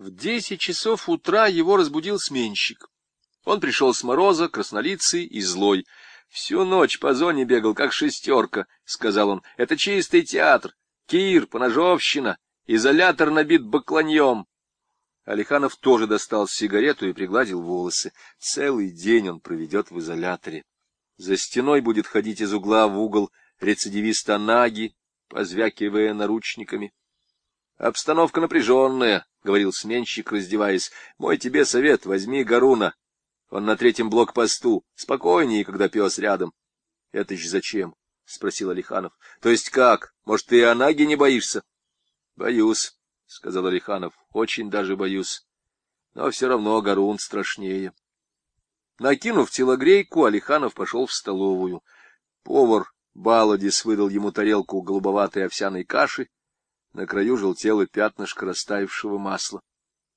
В десять часов утра его разбудил сменщик. Он пришел с мороза, краснолицый и злой. Всю ночь по зоне бегал, как шестерка, — сказал он. Это чистый театр. Кир, поножовщина, изолятор набит бакланьем. Алиханов тоже достал сигарету и пригладил волосы. Целый день он проведет в изоляторе. За стеной будет ходить из угла в угол рецидивист Анаги, позвякивая наручниками. Обстановка напряженная, — говорил сменщик, раздеваясь. — Мой тебе совет, возьми Гаруна. Он на третьем блокпосту. Спокойнее, когда пес рядом. — Это ж зачем? — спросил Алиханов. — То есть как? Может, ты Анаги не боишься? — Боюсь, — сказал Алиханов. — Очень даже боюсь. Но все равно Гарун страшнее. Накинув телогрейку, Алиханов пошел в столовую. Повар Баладис выдал ему тарелку голубоватой овсяной каши, на краю желтело пятнышко растаявшего масла.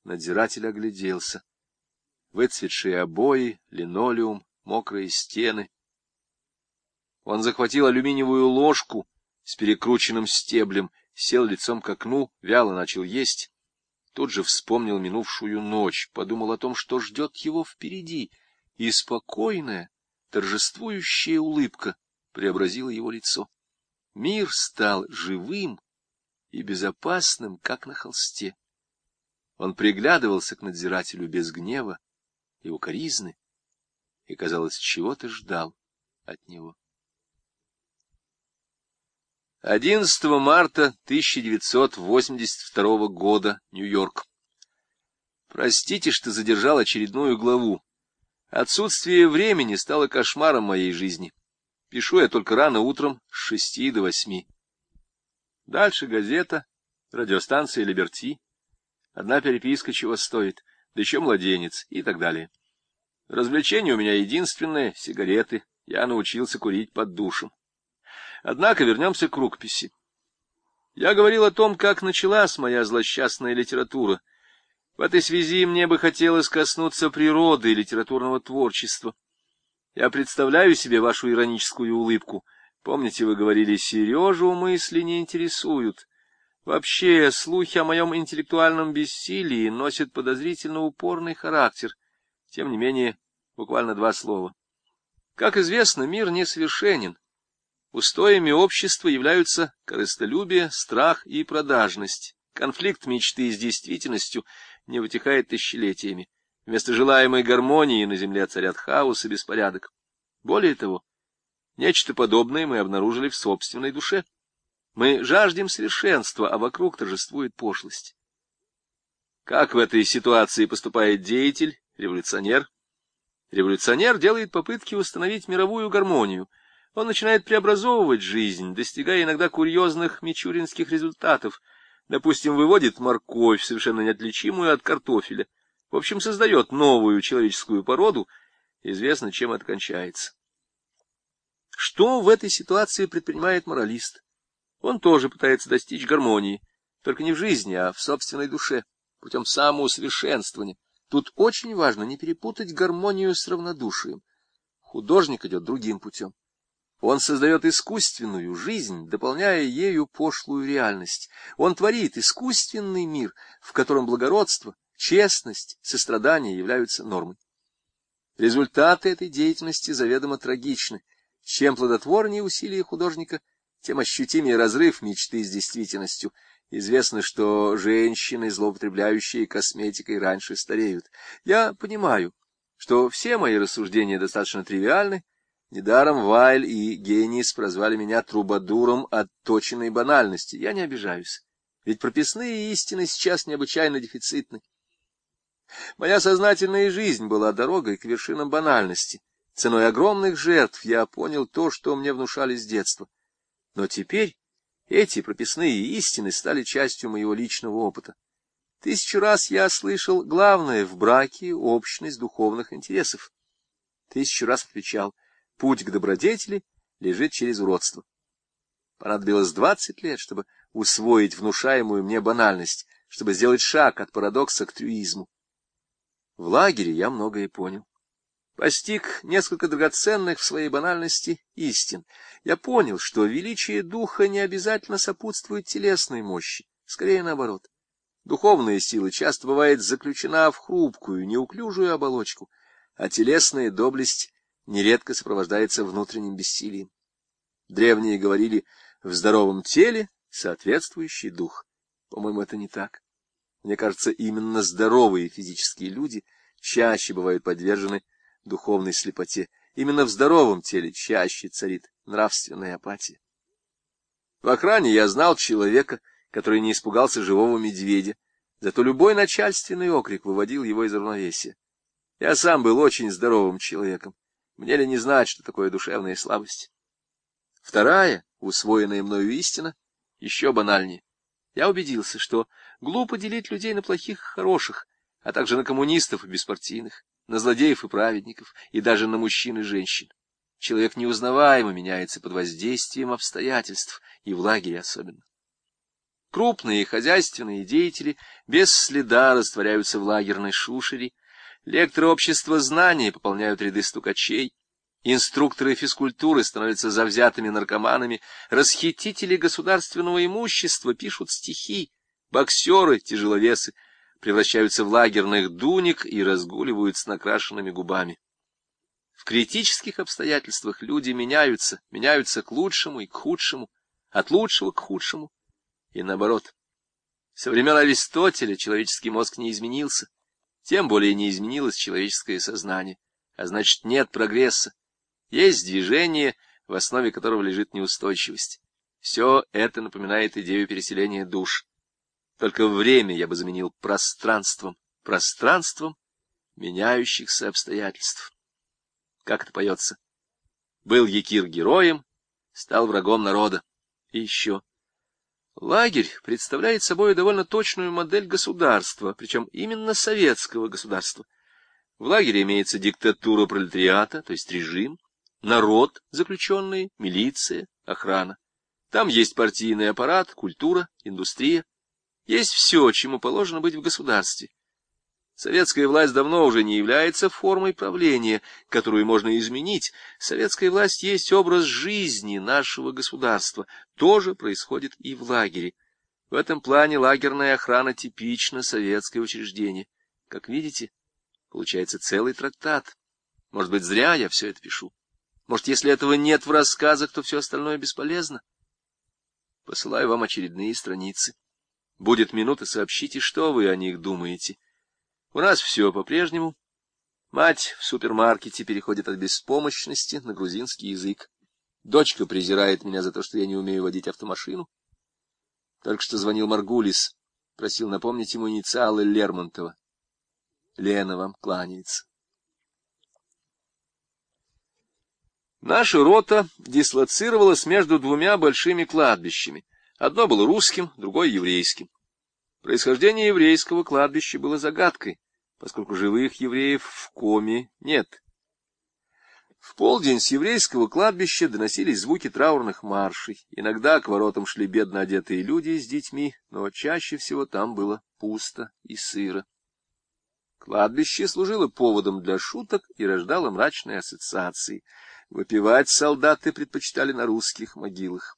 Надзиратель огляделся. Выцветшие обои, линолеум, мокрые стены. Он захватил алюминиевую ложку с перекрученным стеблем, сел лицом к окну, вяло начал есть. Тут же вспомнил минувшую ночь, подумал о том, что ждет его впереди, и спокойная, торжествующая улыбка преобразила его лицо. Мир стал живым, и безопасным, как на холсте. Он приглядывался к надзирателю без гнева и укоризны, и, казалось, чего-то ждал от него. 11 марта 1982 года, Нью-Йорк. Простите, что задержал очередную главу. Отсутствие времени стало кошмаром моей жизни. Пишу я только рано утром с шести до восьми. Дальше газета, радиостанция «Либерти», одна переписка чего стоит, да еще младенец и так далее. Развлечение у меня единственное — сигареты. Я научился курить под душем. Однако вернемся к рукописи. Я говорил о том, как началась моя злосчастная литература. В этой связи мне бы хотелось коснуться природы и литературного творчества. Я представляю себе вашу ироническую улыбку — Помните, вы говорили, Сережу мысли не интересуют. Вообще, слухи о моем интеллектуальном бессилии носят подозрительно упорный характер. Тем не менее, буквально два слова. Как известно, мир несовершенен. Устоями общества являются корыстолюбие, страх и продажность. Конфликт мечты с действительностью не вытекает тысячелетиями. Вместо желаемой гармонии на земле царят хаос и беспорядок. Более того, Нечто подобное мы обнаружили в собственной душе. Мы жаждем совершенства, а вокруг торжествует пошлость. Как в этой ситуации поступает деятель, революционер? Революционер делает попытки установить мировую гармонию. Он начинает преобразовывать жизнь, достигая иногда курьезных мичуринских результатов. Допустим, выводит морковь, совершенно неотличимую от картофеля. В общем, создает новую человеческую породу. Известно, чем это кончается. Что в этой ситуации предпринимает моралист? Он тоже пытается достичь гармонии, только не в жизни, а в собственной душе, путем самоусовершенствования. Тут очень важно не перепутать гармонию с равнодушием. Художник идет другим путем. Он создает искусственную жизнь, дополняя ею пошлую реальность. Он творит искусственный мир, в котором благородство, честность, сострадание являются нормой. Результаты этой деятельности заведомо трагичны. Чем плодотворнее усилия художника, тем ощутимее разрыв мечты с действительностью. Известно, что женщины, злоупотребляющие косметикой, раньше стареют. Я понимаю, что все мои рассуждения достаточно тривиальны. Недаром Вайль и Генис прозвали меня трубадуром отточенной банальности. Я не обижаюсь, ведь прописные истины сейчас необычайно дефицитны. Моя сознательная жизнь была дорогой к вершинам банальности. Ценой огромных жертв я понял то, что мне внушали с детства. Но теперь эти прописные истины стали частью моего личного опыта. Тысячу раз я слышал главное в браке — общность духовных интересов. Тысячу раз отвечал, путь к добродетели лежит через уродство. Понадобилось двадцать лет, чтобы усвоить внушаемую мне банальность, чтобы сделать шаг от парадокса к трюизму. В лагере я многое понял постиг несколько драгоценных в своей банальности истин. Я понял, что величие духа не обязательно сопутствует телесной мощи, скорее наоборот. Духовная сила часто бывает заключена в хрупкую, неуклюжую оболочку, а телесная доблесть нередко сопровождается внутренним бессилием. Древние говорили «в здоровом теле соответствующий дух». По-моему, это не так. Мне кажется, именно здоровые физические люди чаще бывают подвержены духовной слепоте. Именно в здоровом теле чаще царит нравственная апатия. В охране я знал человека, который не испугался живого медведя, зато любой начальственный окрик выводил его из равновесия. Я сам был очень здоровым человеком. Мне ли не знать, что такое душевная слабость? Вторая, усвоенная мною истина, еще банальнее. Я убедился, что глупо делить людей на плохих и хороших, а также на коммунистов и беспартийных, на злодеев и праведников, и даже на мужчин и женщин. Человек неузнаваемо меняется под воздействием обстоятельств, и в лагере особенно. Крупные хозяйственные деятели без следа растворяются в лагерной шушере, лекторы общества знания пополняют ряды стукачей, инструкторы физкультуры становятся завзятыми наркоманами, расхитители государственного имущества пишут стихи, боксеры, тяжеловесы превращаются в лагерных дуник и разгуливают с накрашенными губами. В критических обстоятельствах люди меняются, меняются к лучшему и к худшему, от лучшего к худшему, и наоборот. Со времен Аристотеля человеческий мозг не изменился, тем более не изменилось человеческое сознание, а значит, нет прогресса. Есть движение, в основе которого лежит неустойчивость. Все это напоминает идею переселения душ. Только время я бы заменил пространством, пространством меняющихся обстоятельств. Как это поется? Был Якир героем, стал врагом народа. И еще. Лагерь представляет собой довольно точную модель государства, причем именно советского государства. В лагере имеется диктатура пролетариата, то есть режим, народ, заключенные, милиция, охрана. Там есть партийный аппарат, культура, индустрия. Есть все, чему положено быть в государстве. Советская власть давно уже не является формой правления, которую можно изменить. Советская власть есть образ жизни нашего государства. То же происходит и в лагере. В этом плане лагерная охрана типично советское учреждение. Как видите, получается целый трактат. Может быть, зря я все это пишу. Может, если этого нет в рассказах, то все остальное бесполезно. Посылаю вам очередные страницы. Будет минута, сообщите, что вы о них думаете. У нас все по-прежнему. Мать в супермаркете переходит от беспомощности на грузинский язык. Дочка презирает меня за то, что я не умею водить автомашину. Только что звонил Маргулис, просил напомнить ему инициалы Лермонтова. Лена вам кланяется. Наша рота дислоцировалась между двумя большими кладбищами. Одно было русским, другое еврейским. Происхождение еврейского кладбища было загадкой, поскольку живых евреев в коме нет. В полдень с еврейского кладбища доносились звуки траурных маршей. Иногда к воротам шли бедно одетые люди с детьми, но чаще всего там было пусто и сыро. Кладбище служило поводом для шуток и рождало мрачные ассоциации. Выпивать солдаты предпочитали на русских могилах.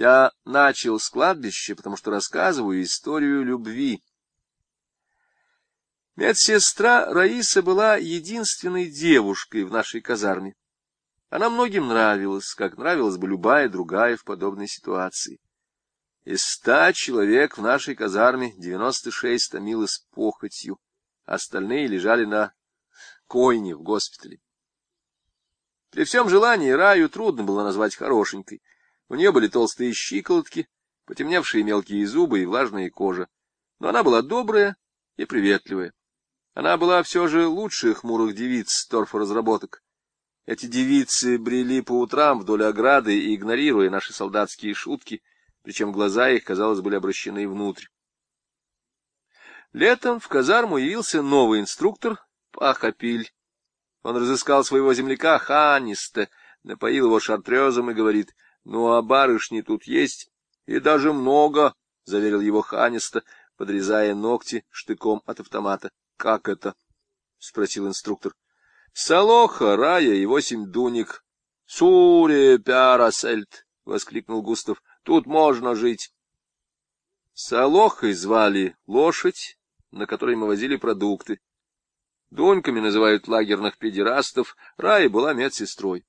Я начал с кладбища, потому что рассказываю историю любви. Медсестра Раиса была единственной девушкой в нашей казарме. Она многим нравилась, как нравилась бы любая другая в подобной ситуации. Из ста человек в нашей казарме девяносто шесть томилось похотью, остальные лежали на койне в госпитале. При всем желании Раю трудно было назвать хорошенькой. У нее были толстые щиколотки, потемневшие мелкие зубы и влажная кожа. Но она была добрая и приветливая. Она была все же лучше хмурых девиц торфоразработок. Эти девицы брели по утрам вдоль ограды, игнорируя наши солдатские шутки, причем глаза их, казалось, были обращены внутрь. Летом в казарму явился новый инструктор Пахапиль. Он разыскал своего земляка Ханниста, напоил его шартрезом и говорит, «Ну, а барышни тут есть, и даже много», — заверил его Ханиста, подрезая ногти штыком от автомата. «Как это?» — спросил инструктор. «Салоха, рая и восемь дуник». «Суре пярасельт!» — воскликнул Густав. «Тут можно жить». Солохой звали лошадь, на которой мы возили продукты. Дуньками называют лагерных педерастов, Рая была медсестрой.